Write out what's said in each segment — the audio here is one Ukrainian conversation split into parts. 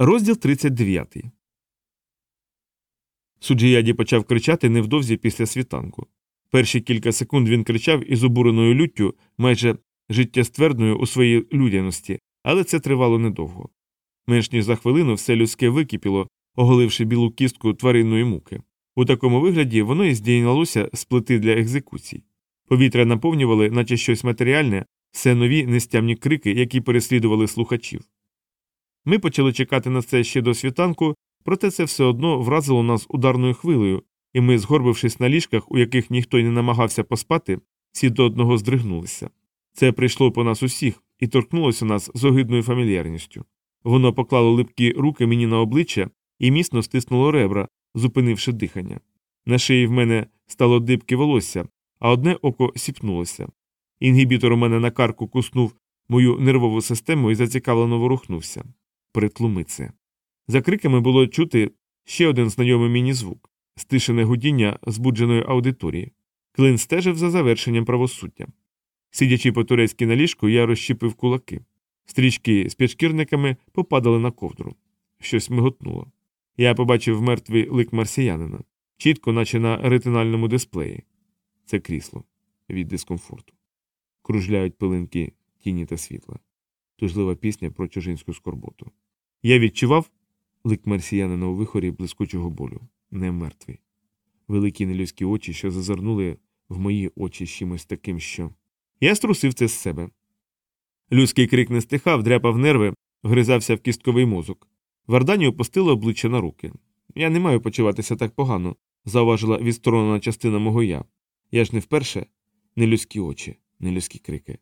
Розділ 39. Суджияді почав кричати невдовзі після світанку. Перші кілька секунд він кричав із обуреною люттю, майже життєствердною у своїй людяності, але це тривало недовго. Менш ніж за хвилину все людське википіло, оголивши білу кістку тваринної муки. У такому вигляді воно і здійнялося з плити для екзекуцій. Повітря наповнювали, наче щось матеріальне, все нові нестямні крики, які переслідували слухачів. Ми почали чекати на це ще до світанку, проте це все одно вразило нас ударною хвилею, і ми, згорбившись на ліжках, у яких ніхто й не намагався поспати, всі до одного здригнулися. Це прийшло по нас усіх і торкнулося нас з огидною фамільярністю. Воно поклало липкі руки мені на обличчя і міцно стиснуло ребра, зупинивши дихання. На шиї в мене стало дибки волосся, а одне око сіпнулося. Інгібітор у мене на карку куснув мою нервову систему і зацікавлено ворухнувся. Притлуми це. За криками було чути ще один знайомий мені звук стишене гудіння збудженої аудиторії. Клин стежив за завершенням правосуддя. Сидячи по турецьки на ліжку, я розщепив кулаки. Стрічки з підшкірниками попадали на ковдру. Щось миготнуло. Я побачив мертвий лик марсіянина, чітко, наче на ретинальному дисплеї. Це крісло від дискомфорту. Кружляють пилинки тіні та світла. Тужлива пісня про чужинську скорботу. Я відчував лик марсіянина у вихорі блискучого болю, не мертвий. Великі нелюдські очі, що зазирнули в мої очі з чимось таким, що. Я струсив це з себе. Людський крик не стихав, дряпав нерви, вгризався в кістковий мозок. Вардані опустила обличчя на руки. Я не маю почуватися так погано, зауважила відсторонена частина мого я. Я ж не вперше нелюдські очі, нелюдські крики.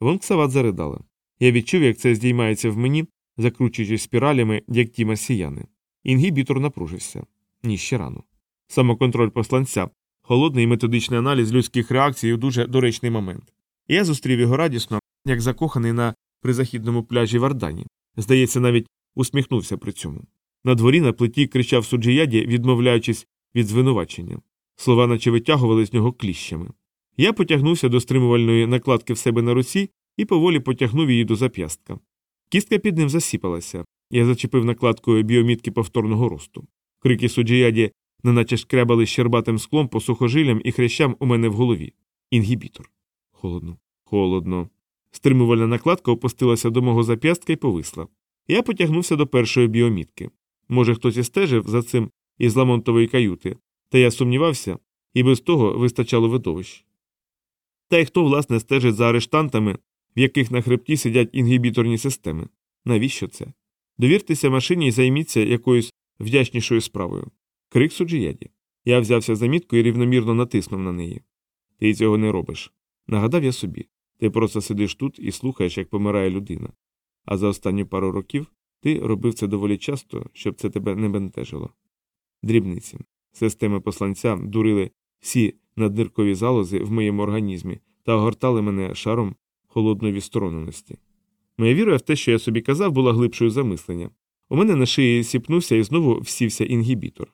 Вонксават заридала. Я відчув, як це здіймається в мені, закручуючись спіралями, як ті марсіяни. Інгібітор напружився. Ні, ще рано. Самоконтроль посланця, холодний методичний аналіз людських реакцій у дуже доречний момент. Я зустрів його радісно, як закоханий на призахідному пляжі Вардані. Здається, навіть усміхнувся при цьому. На дворі на плиті кричав суджияді, відмовляючись від звинувачення. Слова наче витягували з нього кліщами. Я потягнувся до стримувальної накладки в себе на руці і поволі потягнув її до зап'ястка. Кістка під ним засіпалася. Я зачепив накладкою біомітки повторного росту. Крики суджияді неначе шкрябали щербатим склом по сухожилям і хрящам у мене в голові. Інгібітор. Холодно, холодно. Стримувальна накладка опустилася до мого зап'ястка і повисла. Я потягнувся до першої біомітки. Може, хтось і стежив за цим із ламонтової каюти, та я сумнівався, і без того вистачало видовищ. Та й хто, власне, стежить за арештантами, в яких на хребті сидять інгібіторні системи? Навіщо це? Довіртеся машині і займіться якоюсь вдячнішою справою. Крик суджіяді. Я взявся за мітку і рівномірно натиснув на неї. Ти цього не робиш. Нагадав я собі. Ти просто сидиш тут і слухаєш, як помирає людина. А за останні пару років ти робив це доволі часто, щоб це тебе не бентежило. Дрібниці. Системи посланця дурили всі надниркові залози в моєму організмі та огортали мене шаром холодної відстороненості. Моя віра в те, що я собі казав, була глибшою замислення. У мене на шиї сіпнувся і знову всівся інгібітор.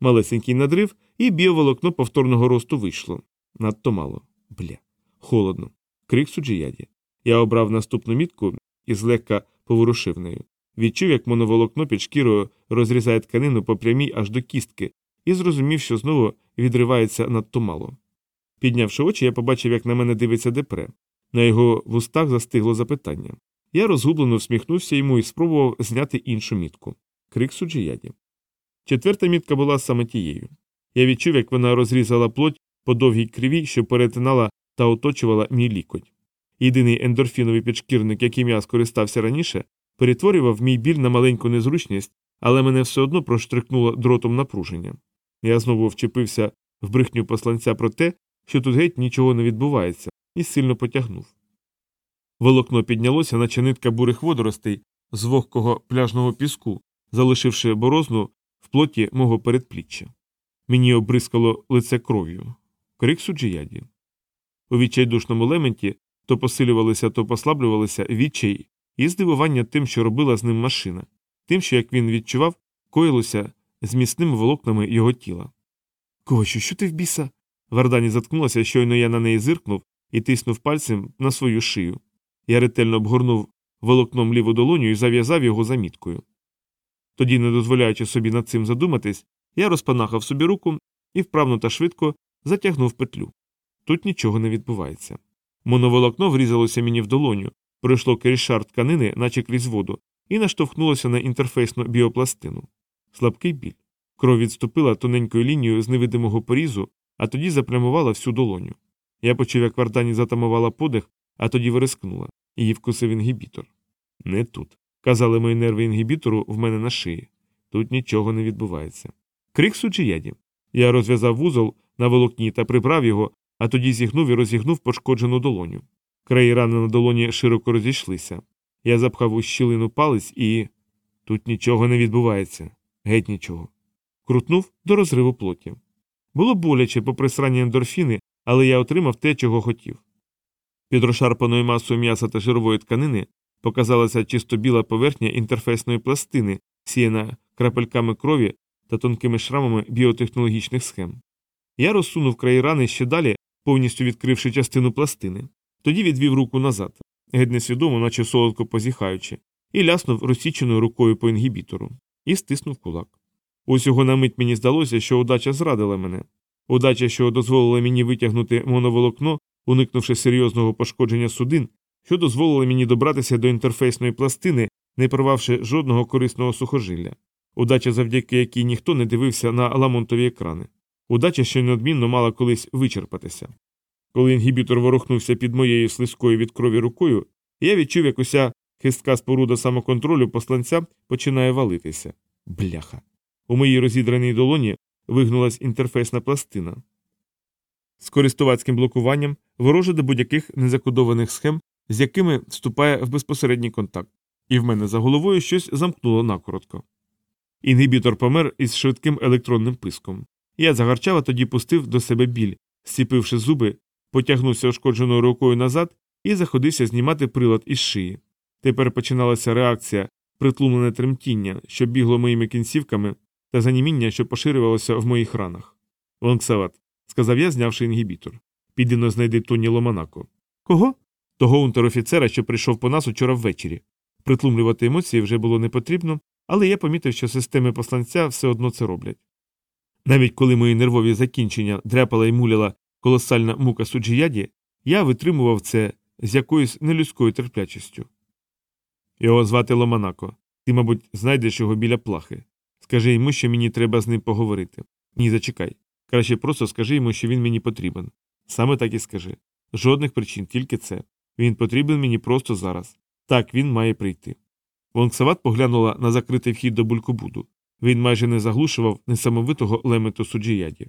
Малесенький надрив, і біоволокно повторного росту вийшло. Надто мало. Бля. Холодно. Крик суджияді. Я обрав наступну мітку і злегка поворушив нею. Відчув, як моноволокно під шкірою розрізає тканину по прямій аж до кістки, і зрозумів, що знову відривається надто мало. Піднявши очі, я побачив, як на мене дивиться депре. На його вустах застигло запитання. Я розгублено всміхнувся йому і спробував зняти іншу мітку. Крик суджияді. Четверта мітка була саме тією. Я відчув, як вона розрізала плоть по довгій криві, що перетинала та оточувала мій лікоть. Єдиний ендорфіновий підшкірник, яким я скористався раніше, перетворював мій біль на маленьку незручність, але мене все одно проштрикнуло дротом напруження. Я знову вчепився в брехню посланця про те, що тут геть нічого не відбувається, і сильно потягнув. Волокно піднялося, наче нитка бурих водоростей з вогкого пляжного піску, залишивши борозну в плоті мого передпліччя. Мені обрискало лице кров'ю. Крик суджияді. У відчайдушному лементі то посилювалися, то послаблювалися відчай і здивування тим, що робила з ним машина, тим, що, як він відчував, коїлося з міцними волокнами його тіла. Кощу, що ти в біса? Вардані заткнулася, щойно я на неї зиркнув і тиснув пальцем на свою шию. Я ретельно обгорнув волокном ліву долоню і зав'язав його заміткою. Тоді, не дозволяючи собі над цим задуматись, я розпанахав собі руку і вправно та швидко затягнув петлю. Тут нічого не відбувається. Моноволокно врізалося мені в долоню, пройшло крізь шар тканини, наче крізь воду, і наштовхнулося на інтерфейсну біопластину. Слабкий біль. Кров відступила тоненькою лінією з невидимого порізу, а тоді запрямувала всю долоню. Я почув, як Вардані затамувала подих, а тоді вирискнула. Її вкусив інгібітор. Не тут. Казали мої нерви інгібітору в мене на шиї. Тут нічого не відбувається. Крик суджіяді. Я розв'язав вузол на волокні та прибрав його, а тоді зігнув і розігнув пошкоджену долоню. Краї рани на долоні широко розійшлися. Я запхав у щілину палець і. Тут нічого не відбувається. Геть нічого. Крутнув до розриву плоті. Було боляче попри срані ендорфіни, але я отримав те, чого хотів. Під розшарпаною масою м'яса та жирової тканини показалася чисто біла поверхня інтерфейсної пластини, сіяна крапельками крові та тонкими шрамами біотехнологічних схем. Я розсунув краї рани ще далі, повністю відкривши частину пластини, тоді відвів руку назад, геть несвідомо, наче солодко позіхаючи, і ляснув розсіченою рукою по інгібітору, і стиснув кулак. Усього на мить мені здалося, що удача зрадила мене. Удача, що дозволила мені витягнути моноволокно, уникнувши серйозного пошкодження судин, що дозволила мені добратися до інтерфейсної пластини, не порвавши жодного корисного сухожилля. Удача, завдяки якій ніхто не дивився на ламонтові екрани. Удача, що неодмінно мала колись вичерпатися. Коли інгібітор ворухнувся під моєю слизькою від крові рукою, я відчув, як уся хистка споруда самоконтролю посланця починає валитися. Бляха. У моїй розідраній долоні вигнулась інтерфейсна пластина. З користувацьким блокуванням вороже до будь-яких незакодованих схем, з якими вступає в безпосередній контакт, і в мене за головою щось замкнуло накоротко. Інгібітор помер із швидким електронним писком. Я загарчав, а тоді пустив до себе біль, зціпивши зуби, потягнувся ушкодженою рукою назад і заходився знімати прилад із шиї. Тепер починалася реакція, притлумлене тремтіння, що бігло моїми кінцівками, та заніміння, що поширювалося в моїх ранах. Лонгсават, сказав я, знявши інгібітор. Підіно знайди Тоні Ломанако. Кого? Того унтер-офіцера, що прийшов по нас учора ввечері. Притлумлювати емоції вже було не потрібно, але я помітив, що системи посланця все одно це роблять. Навіть коли мої нервові закінчення дряпала і муляла колосальна мука суджіяді, я витримував це з якоюсь нелюдською терплячістю. Його звати Ломанако. Ти, мабуть, знайдеш його біля плахи. Скажи йому, що мені треба з ним поговорити. Ні, зачекай. Краще просто скажи йому, що він мені потрібен. Саме так і скажи. Жодних причин, тільки це. Він потрібен мені просто зараз. Так він має прийти. Вонксават поглянула на закритий вхід до булькобуду. Він майже не заглушував несамовитого лемету суджіяді.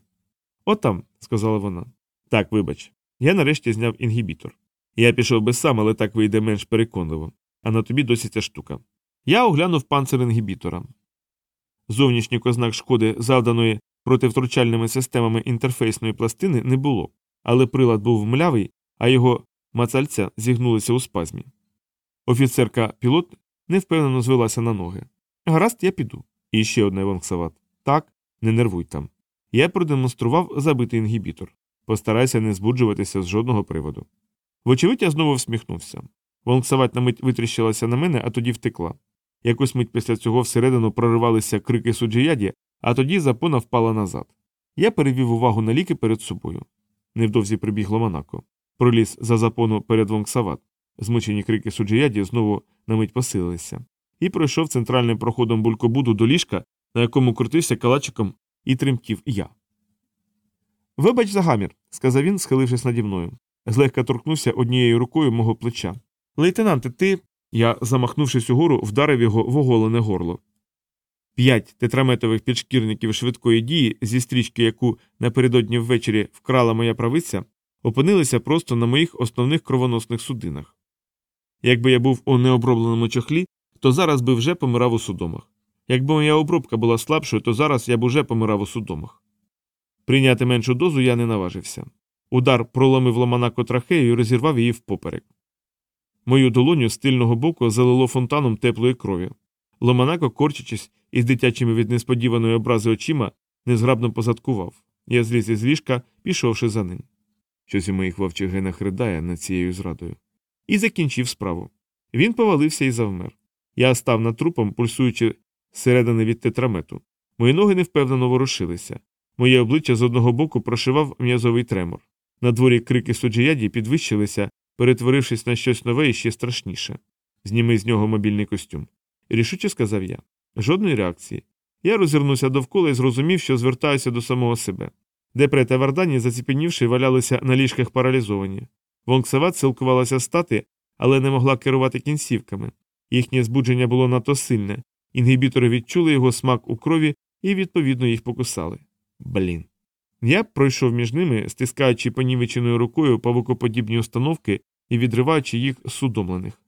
Отам, сказала вона. Так, вибач. Я нарешті зняв інгібітор. Я пішов би сам, але так вийде менш переконливо, а на тобі досі ця штука. Я оглянув панцир інгібітора. Зовнішніх ознак шкоди, завданої противтручальними системами інтерфейсної пластини, не було, але прилад був млявий, а його мацальця зігнулися у спазмі. Офіцерка пілот невпевнено звелася на ноги. Гаразд, я піду. І ще одне вонксават. Так, не нервуй там. Я продемонстрував забитий інгібітор. Постарайся не збуджуватися з жодного приводу. Вочевидь, я знову всміхнувся. Вонксават на мить витріщилася на мене, а тоді втекла. Якусь мить після цього всередину проривалися крики суджіяді, а тоді запона впала назад. Я перевів увагу на ліки перед собою. Невдовзі прибігло Монако. Проліз за запону перед Вонксават. Змучені крики суджіяді знову на мить посилилися. І пройшов центральним проходом булькобуду до ліжка, на якому крутився калачиком і тремтів я. Вибач за гамір, сказав він, схилившись наді мною. Злегка торкнувся однією рукою мого плеча. Лейтенанте, ти. Я, замахнувшись угору, вдарив його в оголене горло. П'ять тетраметових підшкірників швидкої дії, зі стрічки, яку напередодні ввечері вкрала моя правиця, опинилися просто на моїх основних кровоносних судинах. Якби я був у необробленому чохлі, то зараз би вже помирав у судомах. Якби моя обробка була слабшою, то зараз я б уже помирав у судомах. Прийняти меншу дозу я не наважився. Удар проломив ламанако трахею і розірвав її впоперек. Мою долоню з тильного боку залило фонтаном теплої крові. Ломанако, корчачись із дитячими від несподіваної образи очима, незграбно позадкував. Я зліз із ліжка, пішовши за ним. Щось у моїх вовчих генах ридає над цією зрадою. І закінчив справу. Він повалився і завмер. Я став над трупом, пульсуючи зсередини від тетрамету. Мої ноги невпевнено ворушилися. Моє обличчя з одного боку прошивав м'язовий тремор. На дворі крики суджіяді підвищилися, перетворившись на щось нове і ще страшніше. Зніми з нього мобільний костюм. Рішуче сказав я. Жодної реакції. Я розвернувся довкола і зрозумів, що звертаюся до самого себе. Депре та Вардані, заціпенівши, валялися на ліжках паралізовані. Вонксават силкувалася стати, але не могла керувати кінцівками. Їхнє збудження було надто сильне, інгібітори відчули його смак у крові і, відповідно, їх покусали. Блін. Я пройшов між ними, стискаючи понівеченою рукою павукоподібні установки і відриваючи їх судомлених.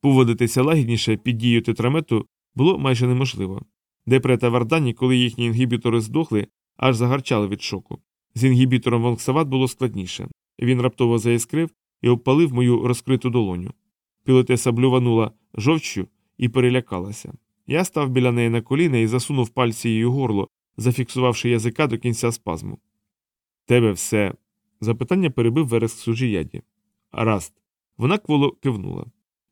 Поводитися лагідніше під дією тетрамету було майже неможливо. Депре та Вардані, коли їхні інгібітори здохли, аж загарчали від шоку. З інгібітором Волксават було складніше. Він раптово заіскрив і обпалив мою розкриту долоню. Пілотеса блюванула жовчю і перелякалася. Я став біля неї на коліна і засунув пальці її горло, зафіксувавши язика до кінця спазму. Тебе все. Запитання перебив вереск сужіяді. Раст. Вона кволо кивнула.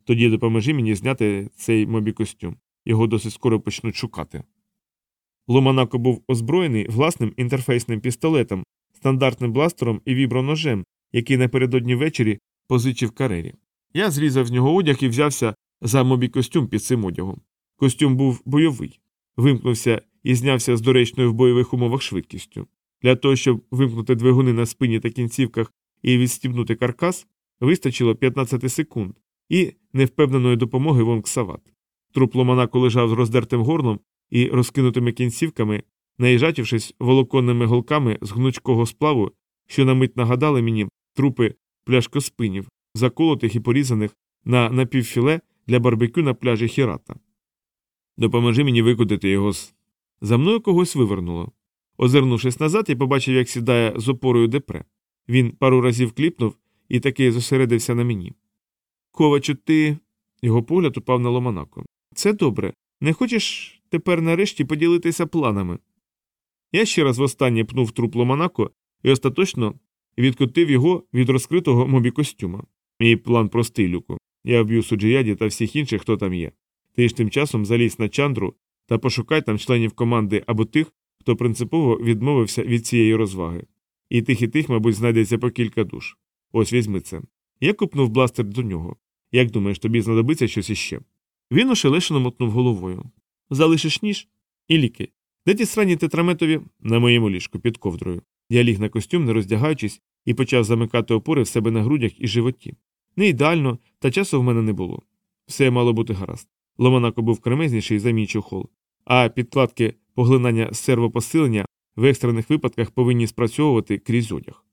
Тоді допоможи мені зняти цей мобі костюм. Його досить скоро почнуть шукати. Ломанако був озброєний власним інтерфейсним пістолетом, стандартним бластером і віброножем, який напередодні ввечері позичив карері. Я зрізав з нього одяг і взявся за мобі костюм під цим одягом. Костюм був бойовий, вимкнувся і знявся з доречною в бойових умовах швидкістю. Для того, щоб вимкнути двигуни на спині та кінцівках і відстібнути каркас, вистачило 15 секунд і невпевненої допомоги Вонксават. Труп Ломанако лежав з роздертим горлом і розкинутими кінцівками, наїжачившись волоконними голками з гнучкого сплаву, що на мить нагадали мені трупи пляшкоспинів, заколотих і порізаних на напівфіле для барбекю на пляжі Хірата. Допоможи мені викудити його з. За мною когось вивернуло. Озирнувшись назад, я побачив, як сідає з опорою депре. Він пару разів кліпнув і таки зосередився на мені. Ковачу, ти. Його погляд упав на Ломанако. Це добре. Не хочеш тепер нарешті поділитися планами? Я ще раз востаннє пнув труп Ломанако і остаточно відкотив його від розкритого мобі костюма. Мій план простий, Люку. Я вб'ю суджияді та всіх інших, хто там є. Ти ж тим часом залізь на чандру та пошукай там членів команди або тих, хто принципово відмовився від цієї розваги. І тих і тих, мабуть, знайдеться по кілька душ. Ось візьми це. Я купнув бластер до нього. Як думаєш, тобі знадобиться щось іще? Він ошелешено мотнув головою. Залишиш ніж і ліки. Де ті срані тетраметові на моєму ліжку під ковдрою. Я ліг на костюм, не роздягаючись, і почав замикати опори в себе на грудях і животі. Не ідеально, та часу в мене не було. Все мало бути гаразд. Ломанако був кремезніший за мій чохол, а підкладки поглинання сервопосилення в екстрених випадках повинні спрацьовувати крізь одяг.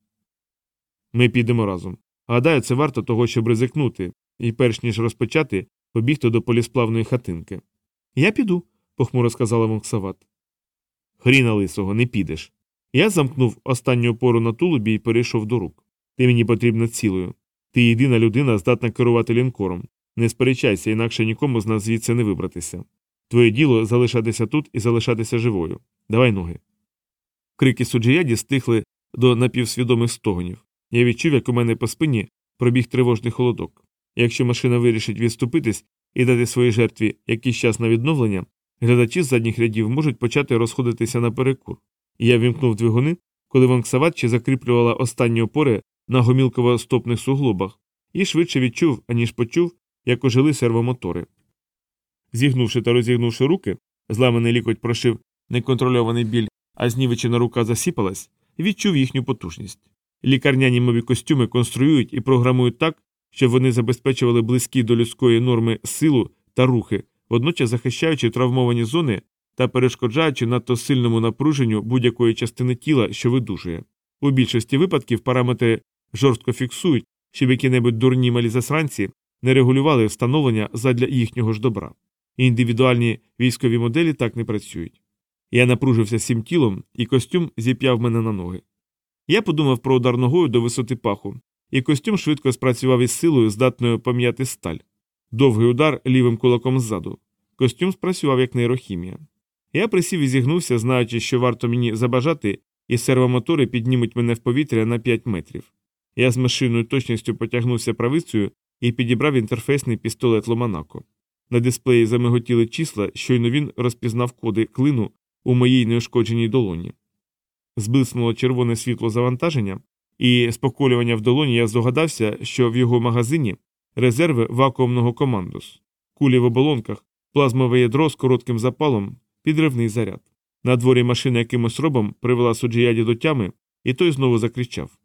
Ми підемо разом. Гадаю, це варто того, щоб ризикнути, і перш ніж розпочати, побігти до полісплавної хатинки. Я піду, похмуро сказала Монксават. Хріна лисого, не підеш. Я замкнув останню опору на тулубі і перейшов до рук. Ти мені потрібна цілою. Ти єдина людина, здатна керувати лінкором. Не сперечайся, інакше нікому з нас звідси не вибратися. Твоє діло залишатися тут і залишатися живою. Давай ноги. Крики суджияді стихли до напівсвідомих стогонів. Я відчув, як у мене по спині пробіг тривожний холодок. Якщо машина вирішить відступитись і дати своїй жертві якийсь час на відновлення, глядачі з задніх рядів можуть почати розходитися наперекур. І я вімкнув двигуни, коли Вонксаватчі закріплювала останні опори на гомілково стопних суглобах, і швидше відчув, аніж почув, як ожили сервомотори. Зігнувши та розігнувши руки, зламаний лікоть прошив неконтрольований біль, а знівечена рука засіпалась, відчув їхню потужність. Лікарняні мові костюми конструюють і програмують так, щоб вони забезпечували близькі до людської норми силу та рухи, водночас захищаючи травмовані зони та перешкоджаючи надто сильному напруженню будь-якої частини тіла, що видужує. У більшості випадків параметри жорстко фіксують, щоб які-небудь дурні малі засранці не регулювали встановлення задля їхнього ж добра. Індивідуальні військові моделі так не працюють. Я напружився всім тілом, і костюм зіп'яв мене на ноги. Я подумав про удар ногою до висоти паху, і костюм швидко спрацював із силою, здатною пом'яти сталь. Довгий удар лівим кулаком ззаду. Костюм спрацював як нейрохімія. Я присів і зігнувся, знаючи, що варто мені забажати, і сервомотори піднімуть мене в повітря на 5 метрів. Я з машинною точністю потягнувся правицею і підібрав інтерфейсний пістолет Ломанако. На дисплеї замиготіли числа, щойно він розпізнав коди клину у моїй неушкодженій долоні. Зблиснуло червоне світло завантаження, і з поколювання в долоні я здогадався, що в його магазині резерви вакуумного командус, кулі в оболонках, плазмове ядро з коротким запалом, підривний заряд. На дворі машина якимось робом привела суджияді до тями, і той знову закричав.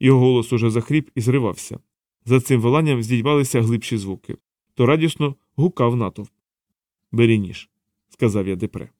Його голос уже захріп і зривався. За цим воланням здіймалися глибші звуки. То радісно гукав натовп. Бері ніж, сказав я депре.